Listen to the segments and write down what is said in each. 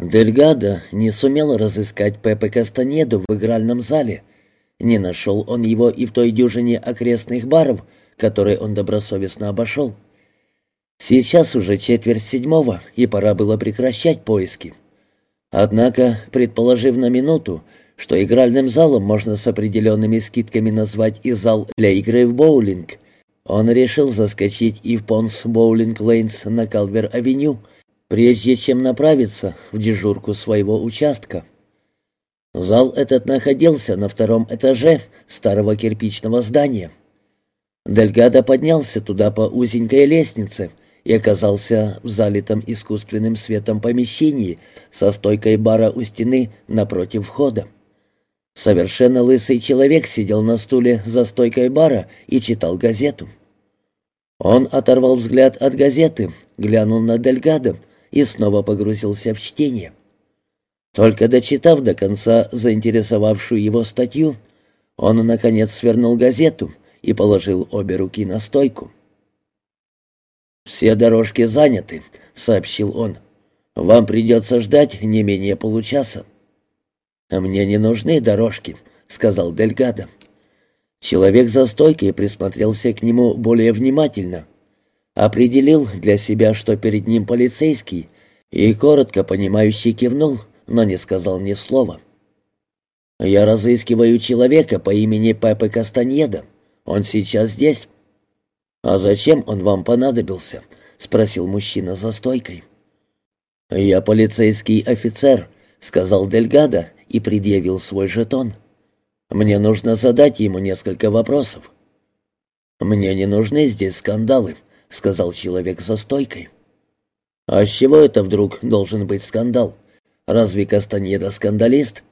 Дельгадо не сумел разыскать Пепе Кастанеду в игральном зале. Не нашел он его и в той дюжине окрестных баров, которые он добросовестно обошел. Сейчас уже четверть седьмого, и пора было прекращать поиски. Однако, предположив на минуту, что игральным залом можно с определенными скидками назвать и зал для игры в боулинг, он решил заскочить и в Понс Боулинг Лейнс на Калвер-авеню, прежде чем направиться в дежурку своего участка. Зал этот находился на втором этаже старого кирпичного здания. Дельгадо поднялся туда по узенькой лестнице и оказался в залитом искусственным светом помещении со стойкой бара у стены напротив входа. Совершенно лысый человек сидел на стуле за стойкой бара и читал газету. Он оторвал взгляд от газеты, глянул на Дельгадо и снова погрузился в чтение. Только дочитав до конца заинтересовавшую его статью, он, наконец, свернул газету и положил обе руки на стойку. «Все дорожки заняты», — сообщил он. «Вам придется ждать не менее получаса». «Мне не нужны дорожки», — сказал Дельгадо. Человек за стойкой присмотрелся к нему более внимательно. Определил для себя, что перед ним полицейский, и коротко понимающий кивнул, но не сказал ни слова. «Я разыскиваю человека по имени Пепе Кастаньеда. Он сейчас здесь». «А зачем он вам понадобился?» — спросил мужчина за стойкой. «Я полицейский офицер», — сказал Дельгадо и предъявил свой жетон. Мне нужно задать ему несколько вопросов». «Мне не нужны здесь скандалы», — сказал человек за стойкой. «А с чего это вдруг должен быть скандал? Разве Кастанеда скандалист?»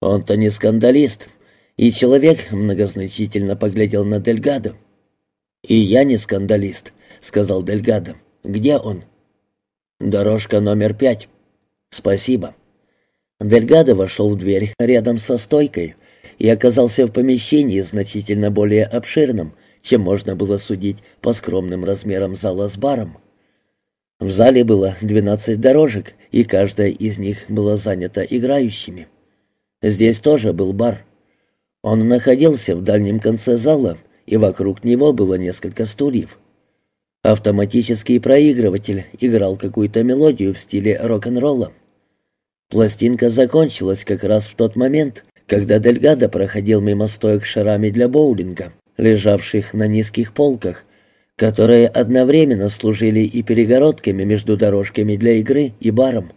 «Он-то не скандалист». И человек многозначительно поглядел на Дельгадо. «И я не скандалист», — сказал Дельгадо. «Где он?» «Дорожка номер пять». «Спасибо». Дельгадо вошел в дверь рядом со стойкой, и оказался в помещении значительно более обширном, чем можно было судить по скромным размерам зала с баром. В зале было 12 дорожек, и каждая из них была занята играющими. Здесь тоже был бар. Он находился в дальнем конце зала, и вокруг него было несколько стульев. Автоматический проигрыватель играл какую-то мелодию в стиле рок-н-ролла. Пластинка закончилась как раз в тот момент, когда Дельгадо проходил мимо стоек шарами для боулинга, лежавших на низких полках, которые одновременно служили и перегородками между дорожками для игры и баром.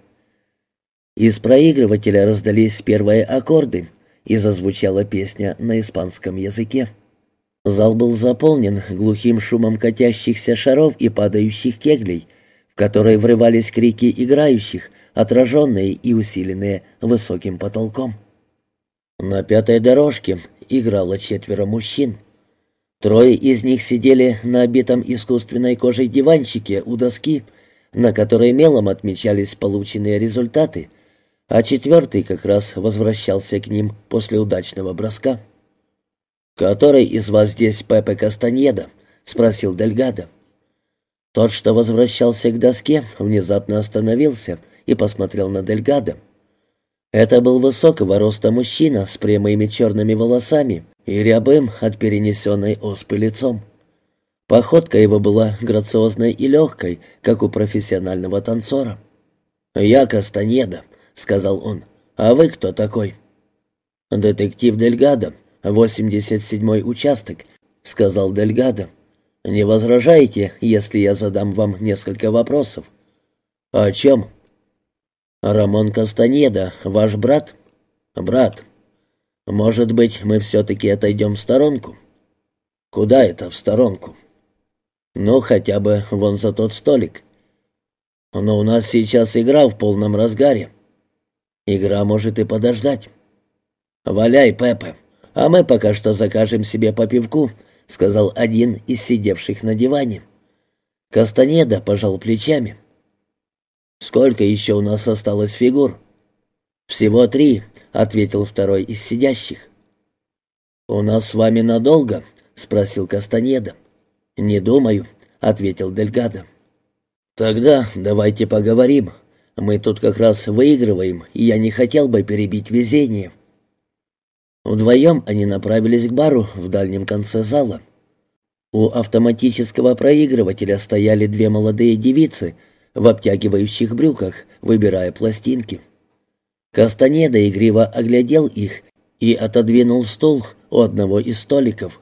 Из проигрывателя раздались первые аккорды, и зазвучала песня на испанском языке. Зал был заполнен глухим шумом катящихся шаров и падающих кеглей, в которые врывались крики играющих, отраженные и усиленные высоким потолком. На пятой дорожке играло четверо мужчин. Трое из них сидели на обитом искусственной кожей диванчике у доски, на которой мелом отмечались полученные результаты, а четвертый как раз возвращался к ним после удачного броска. «Который из вас здесь Пепе Кастаньеда?» — спросил Дельгадо. Тот, что возвращался к доске, внезапно остановился и посмотрел на Дельгадо. Это был высокого роста мужчина с прямыми черными волосами и рябым от перенесенной оспы лицом. Походка его была грациозной и легкой, как у профессионального танцора. «Я Кастанеда», — сказал он. «А вы кто такой?» «Детектив Дельгадо, 87-й участок», — сказал Дельгадо. «Не возражаете, если я задам вам несколько вопросов?» «О чем?» «Рамон Кастанеда, ваш брат?» «Брат. Может быть, мы все-таки отойдем в сторонку?» «Куда это в сторонку?» «Ну, хотя бы вон за тот столик». «Но у нас сейчас игра в полном разгаре. Игра может и подождать». «Валяй, Пепе, а мы пока что закажем себе по пивку», — сказал один из сидевших на диване. Кастанеда пожал плечами. «Сколько еще у нас осталось фигур?» «Всего три», — ответил второй из сидящих. «У нас с вами надолго?» — спросил Кастанеда. «Не думаю», — ответил Дельгадо. «Тогда давайте поговорим. Мы тут как раз выигрываем, и я не хотел бы перебить везение». Вдвоем они направились к бару в дальнем конце зала. У автоматического проигрывателя стояли две молодые девицы в обтягивающих брюках, выбирая пластинки. Кастанеда игриво оглядел их и отодвинул стул у одного из столиков.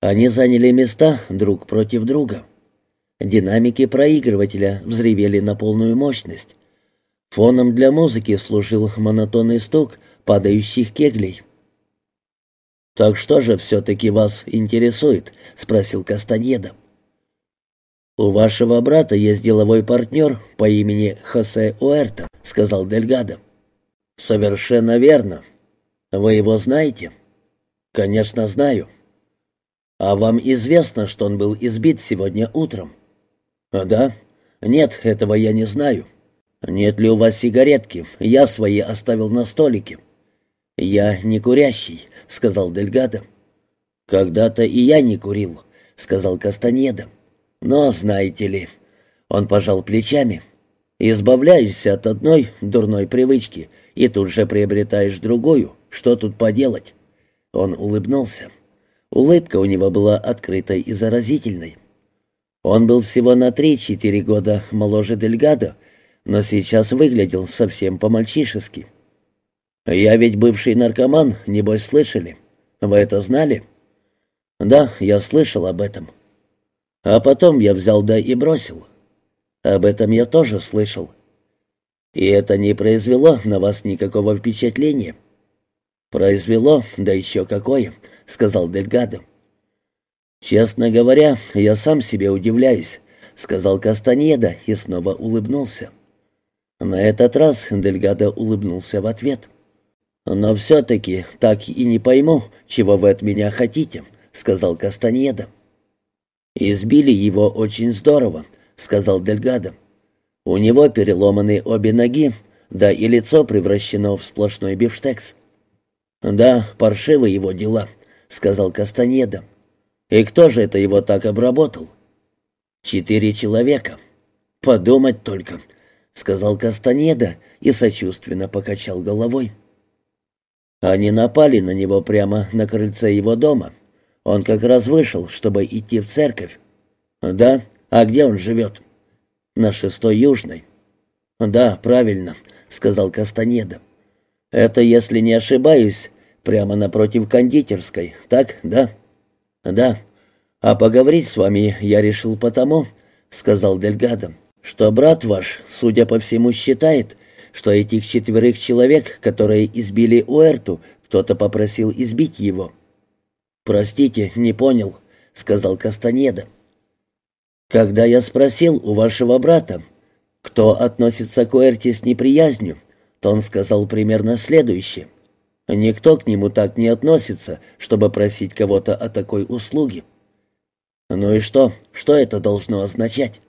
Они заняли места друг против друга. Динамики проигрывателя взревели на полную мощность. Фоном для музыки служил монотонный стук падающих кеглей. «Так что же все-таки вас интересует?» — спросил Кастаньеда. «У вашего брата есть деловой партнер по имени Хосе Уэрта», — сказал Дельгадо. «Совершенно верно. Вы его знаете?» «Конечно, знаю». «А вам известно, что он был избит сегодня утром?» «А да? Нет, этого я не знаю. Нет ли у вас сигаретки? Я свои оставил на столике». «Я не курящий», — сказал Дельгадо. «Когда-то и я не курил», — сказал Кастанеда. «Но, знаете ли...» Он пожал плечами. «Избавляешься от одной дурной привычки, и тут же приобретаешь другую. Что тут поделать?» Он улыбнулся. Улыбка у него была открытой и заразительной. Он был всего на три-четыре года моложе Дельгадо, но сейчас выглядел совсем по-мальчишески. «Я ведь бывший наркоман, небось слышали? Вы это знали?» «Да, я слышал об этом». «А потом я взял да и бросил». «Об этом я тоже слышал». «И это не произвело на вас никакого впечатления?» «Произвело, да еще какое», — сказал Дельгадо. «Честно говоря, я сам себе удивляюсь», — сказал Кастаньеда и снова улыбнулся. На этот раз Дельгадо улыбнулся в ответ. «Но все-таки так и не пойму, чего вы от меня хотите», — сказал Кастаньеда. «Избили его очень здорово», — сказал Дельгадо. «У него переломаны обе ноги, да и лицо превращено в сплошной бифштекс». «Да, паршивы его дела», — сказал Кастаньеда. «И кто же это его так обработал?» «Четыре человека». «Подумать только», — сказал Кастаньеда и сочувственно покачал головой. Они напали на него прямо на крыльце его дома. Он как раз вышел, чтобы идти в церковь. «Да? А где он живет?» «На шестой южной». «Да, правильно», — сказал Кастанеда. «Это, если не ошибаюсь, прямо напротив кондитерской, так, да?» «Да. А поговорить с вами я решил потому», — сказал Дельгадо, «что брат ваш, судя по всему, считает, что этих четверых человек, которые избили Уэрту, кто-то попросил избить его». «Простите, не понял», — сказал Кастанеда. «Когда я спросил у вашего брата, кто относится к Уэрте с неприязнью, то он сказал примерно следующее. Никто к нему так не относится, чтобы просить кого-то о такой услуге. Ну и что? Что это должно означать?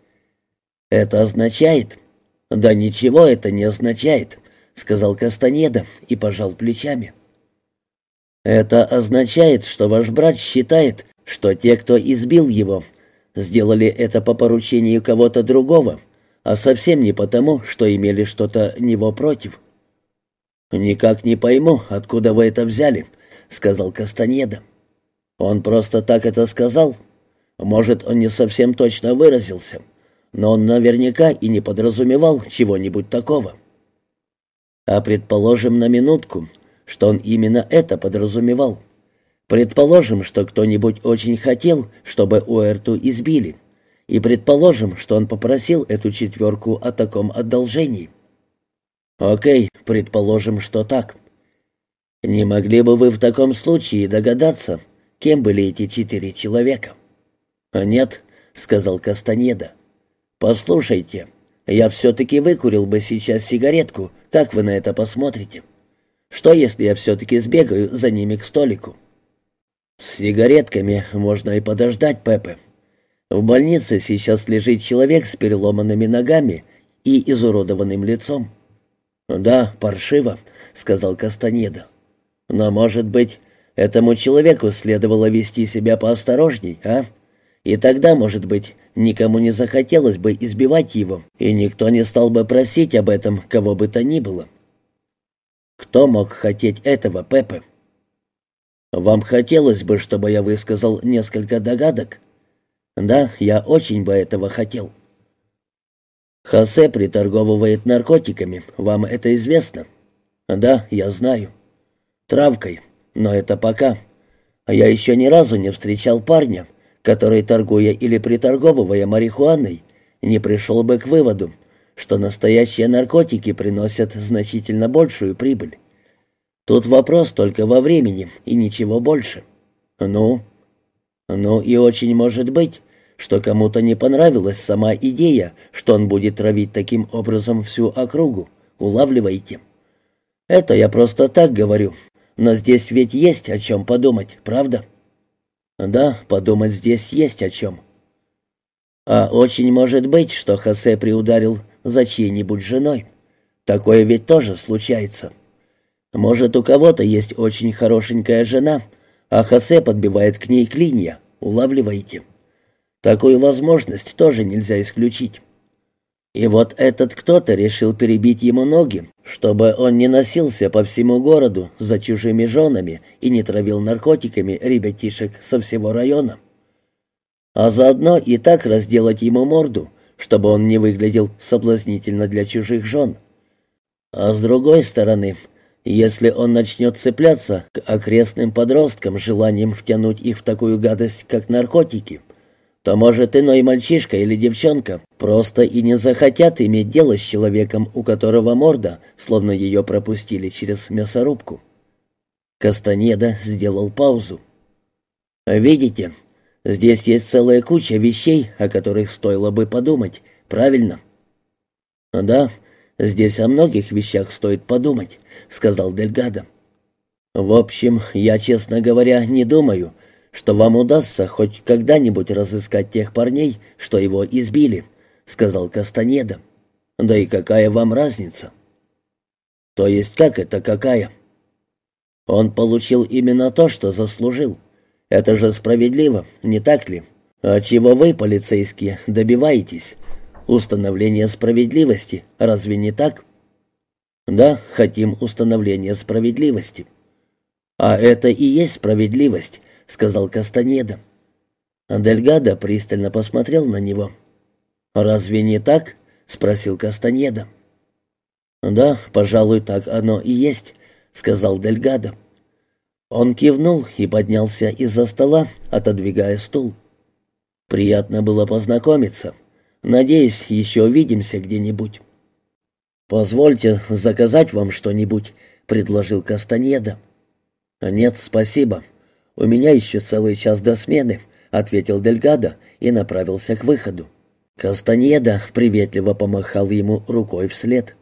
Это означает, «Да ничего это не означает», — сказал Кастанеда и пожал плечами. «Это означает, что ваш брат считает, что те, кто избил его, сделали это по поручению кого-то другого, а совсем не потому, что имели что-то него против». «Никак не пойму, откуда вы это взяли», — сказал Кастанеда. «Он просто так это сказал. Может, он не совсем точно выразился но он наверняка и не подразумевал чего-нибудь такого. А предположим на минутку, что он именно это подразумевал. Предположим, что кто-нибудь очень хотел, чтобы Уэрту избили. И предположим, что он попросил эту четверку о таком одолжении. Окей, предположим, что так. Не могли бы вы в таком случае догадаться, кем были эти четыре человека? Нет, сказал Кастанеда. «Послушайте, я все-таки выкурил бы сейчас сигаретку. Как вы на это посмотрите? Что, если я все-таки сбегаю за ними к столику?» «С сигаретками можно и подождать, Пепе. В больнице сейчас лежит человек с переломанными ногами и изуродованным лицом». «Да, паршиво», — сказал Кастанеда. «Но, может быть, этому человеку следовало вести себя поосторожней, а? И тогда, может быть, никому не захотелось бы избивать его, и никто не стал бы просить об этом кого бы то ни было. Кто мог хотеть этого, Пепе? Вам хотелось бы, чтобы я высказал несколько догадок? Да, я очень бы этого хотел. Хосе приторговывает наркотиками, вам это известно? Да, я знаю. Травкой, но это пока. А я еще ни разу не встречал парня, который, торгуя или приторговывая марихуаной, не пришел бы к выводу, что настоящие наркотики приносят значительно большую прибыль. Тут вопрос только во времени и ничего больше. Ну? Ну и очень может быть, что кому-то не понравилась сама идея, что он будет травить таким образом всю округу. Улавливаете? Это я просто так говорю. Но здесь ведь есть о чем подумать, правда? Да, подумать здесь есть о чем. А очень может быть, что Хосе приударил за чьей-нибудь женой. Такое ведь тоже случается. Может, у кого-то есть очень хорошенькая жена, а Хосе подбивает к ней клинья. Улавливаете? Такую возможность тоже нельзя исключить. И вот этот кто-то решил перебить ему ноги, чтобы он не носился по всему городу за чужими женами и не травил наркотиками ребятишек со всего района. А заодно и так разделать ему морду, чтобы он не выглядел соблазнительно для чужих жен. А с другой стороны, если он начнет цепляться к окрестным подросткам желанием втянуть их в такую гадость, как наркотики, то, может, иной мальчишка или девчонка просто и не захотят иметь дело с человеком, у которого морда, словно ее пропустили через мясорубку. Кастанеда сделал паузу. «Видите, Здесь есть целая куча вещей, о которых стоило бы подумать, правильно?» «Да, здесь о многих вещах стоит подумать», — сказал Дельгадо. «В общем, я, честно говоря, не думаю, что вам удастся хоть когда-нибудь разыскать тех парней, что его избили», — сказал Кастанеда. «Да и какая вам разница?» «То есть как это какая?» «Он получил именно то, что заслужил». Это же справедливо, не так ли? А чего вы, полицейские, добиваетесь? Установления справедливости, разве не так? Да, хотим установления справедливости. А это и есть справедливость, сказал Кастанеда. Дельгадо пристально посмотрел на него. «Разве не так?» — спросил Кастанеда. «Да, пожалуй, так оно и есть», — сказал Дельгадо. Он кивнул и поднялся из-за стола, отодвигая стул. «Приятно было познакомиться. Надеюсь, еще увидимся где-нибудь». «Позвольте заказать вам что-нибудь», — предложил Кастанеда. «Нет, спасибо. У меня еще целый час до смены», — ответил Дельгадо и направился к выходу. Кастанеда приветливо помахал ему рукой вслед.